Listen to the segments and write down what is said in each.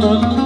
Thank.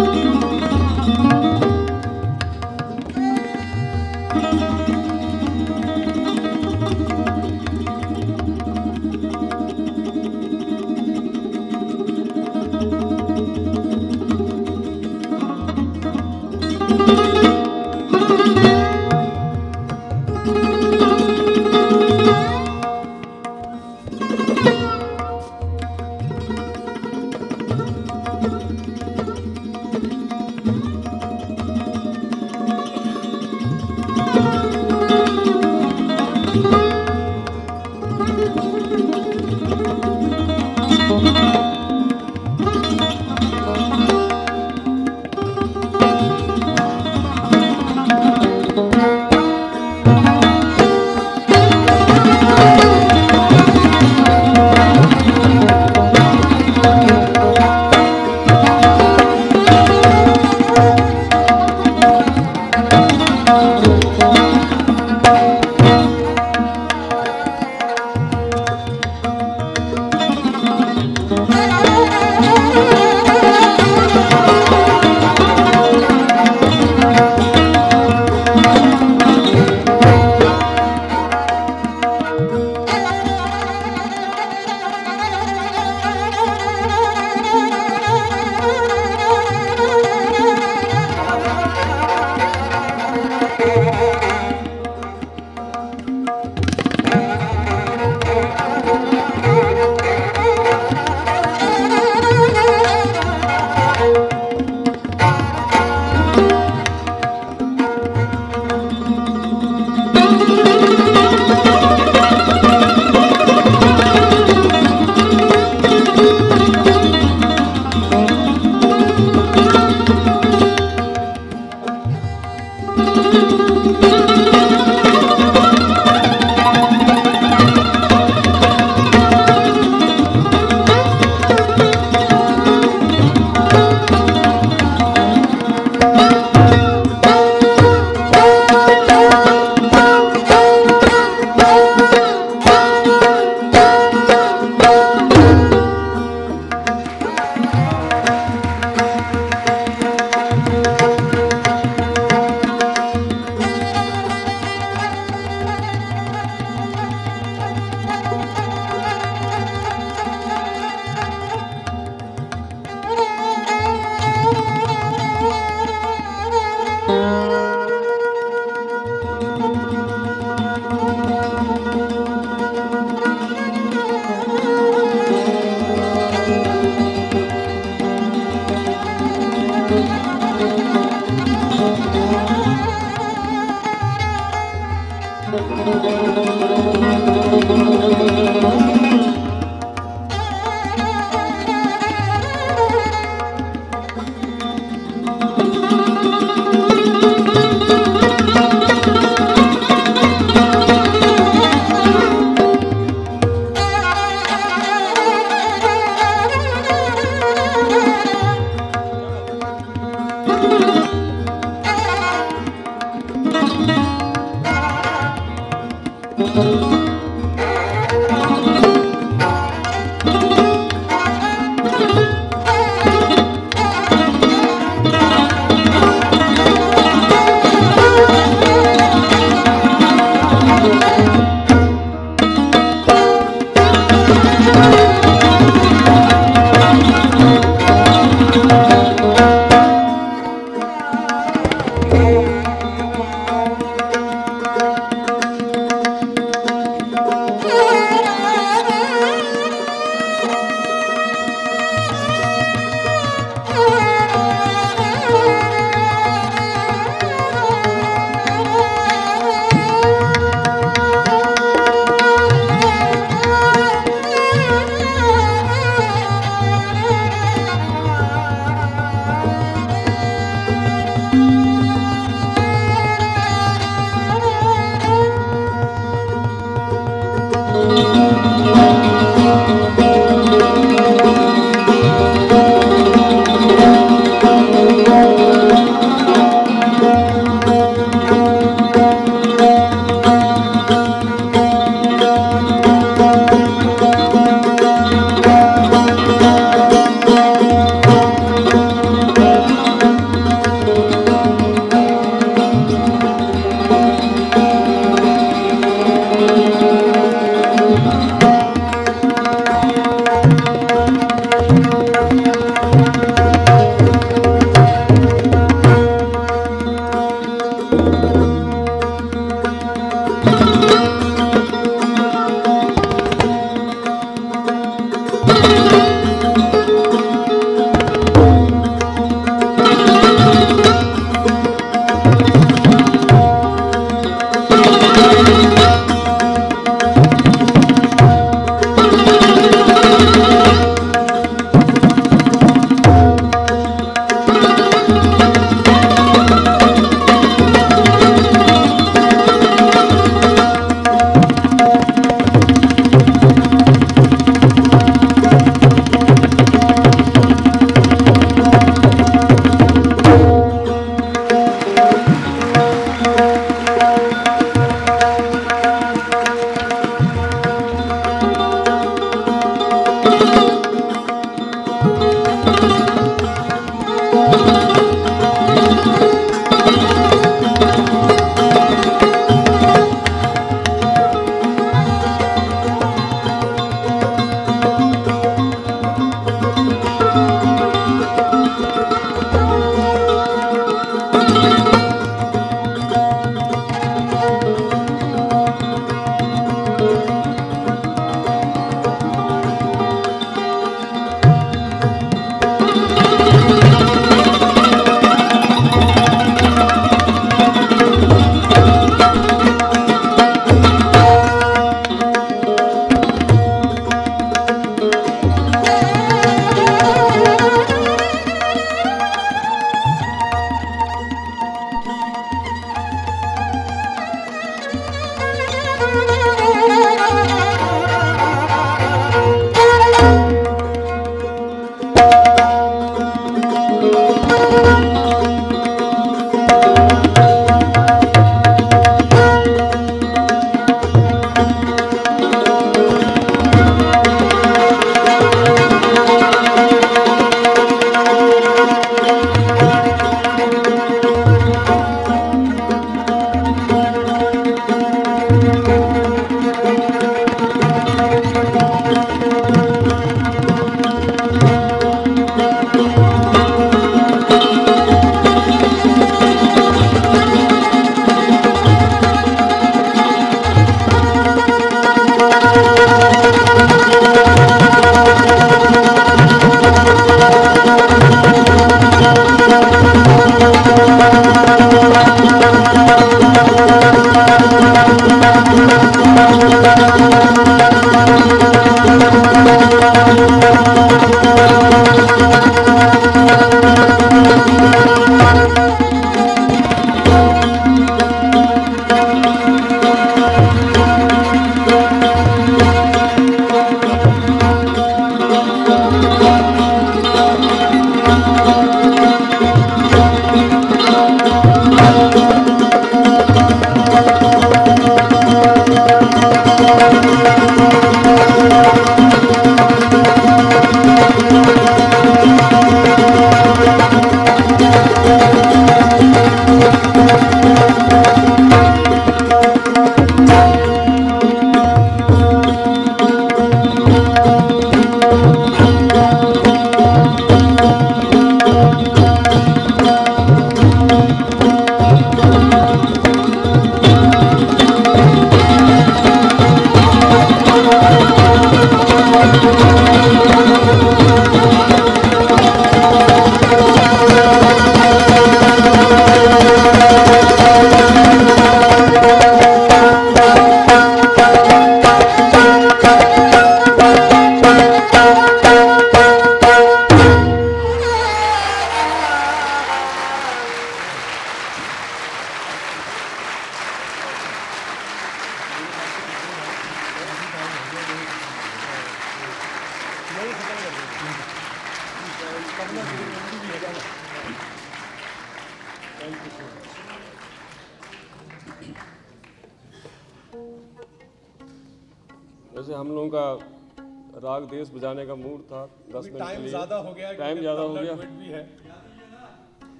Música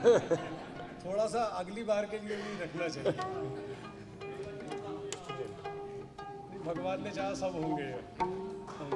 थोड़ा सा अगली बार के लिए भी रखना चाहिए। भगवान ने चाहा सब होंगे। हाँ।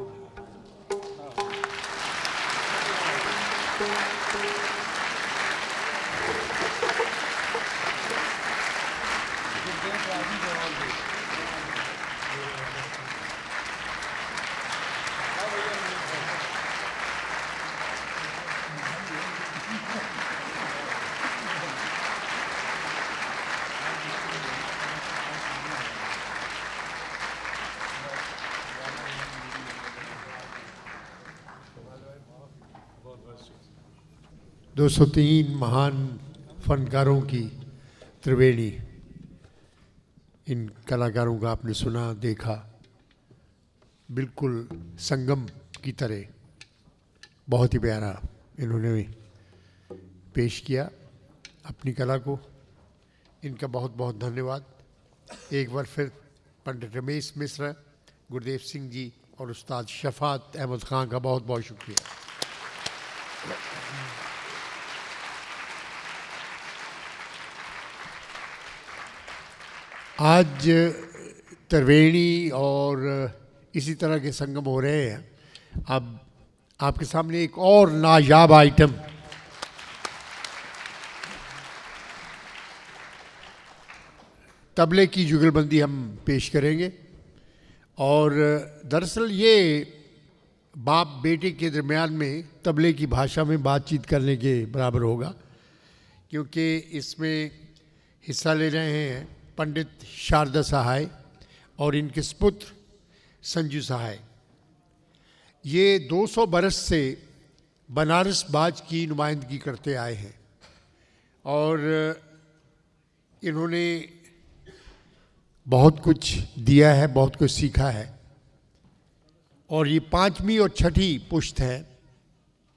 203 महान फनकारों की त्रिवेणी। इन कलाकारों का आपने सुना, देखा। बिल्कुल संगम की तरह। बहुत ही प्यारा इन्होंने पेश किया अपनी कला को। इनका बहुत बहुत धन्यवाद। एक बार फिर पंडित रमेश मिश्रा, गुरुदेव सिंह जी और उस्ताद शफात अहमद खान का बहुत बहुत शुक्रिया। आज त्रिवेणी और इसी तरह के संगम हो रहे हैं। अब आपके सामने एक और नायाब आइटम। तबले की जुगलबंदी हम पेश करेंगे। और दरअसल ये बाप बेटे के दरमियान में तबले की भाषा में बातचीत करने के बराबर होगा, क्योंकि इसमें हिस्सा ले रहे हैं पंडित शारदा सहाय और इनके सुपुत्र संजू सहाय। ये 200 बरस से बनारस बाज की नुमाइंदगी करते आए हैं और इन्होंने बहुत कुछ दिया है, बहुत कुछ सीखा है और ये पांचवी और छठी पुश्त है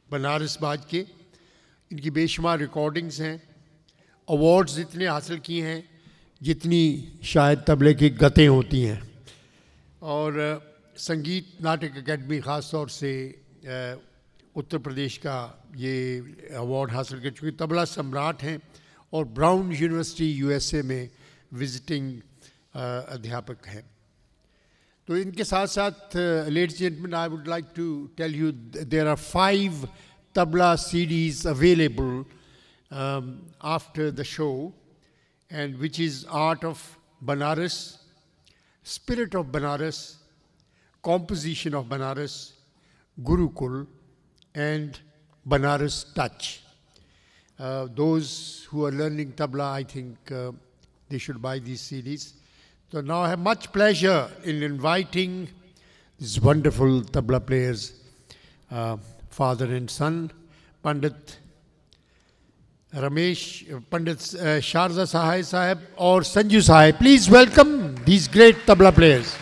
बनारस बाज के। इनकी बेशुमार रिकॉर्डिंग्स हैं अवार्ड्स इतने हासिल किए हैं जितनी शायद तबले की गतें होती हैं। और संगीत नाटक अकेडमी ख़ास तौर से उत्तर प्रदेश का ये अवार्ड हासिल कर चुके तबला सम्राट हैं और ब्राउन यूनिवर्सिटी यूएसए में विजिटिंग अध्यापक हैं। तो इनके साथ साथ ladies gentleman I would like to tell you there are five tabla CDs available after the show, and which is Art of Banaras, Spirit of Banaras, Composition of Banaras, Gurukul, and Banaras Touch. Uh, those who are learning tabla, I think uh, they should buy these CDs. So now I have much pleasure in inviting these wonderful tabla players, uh, father and son, Pandit Ramesh Pandit Sharjah सहाय साहब और संजू साहेब please welcome these great tabla players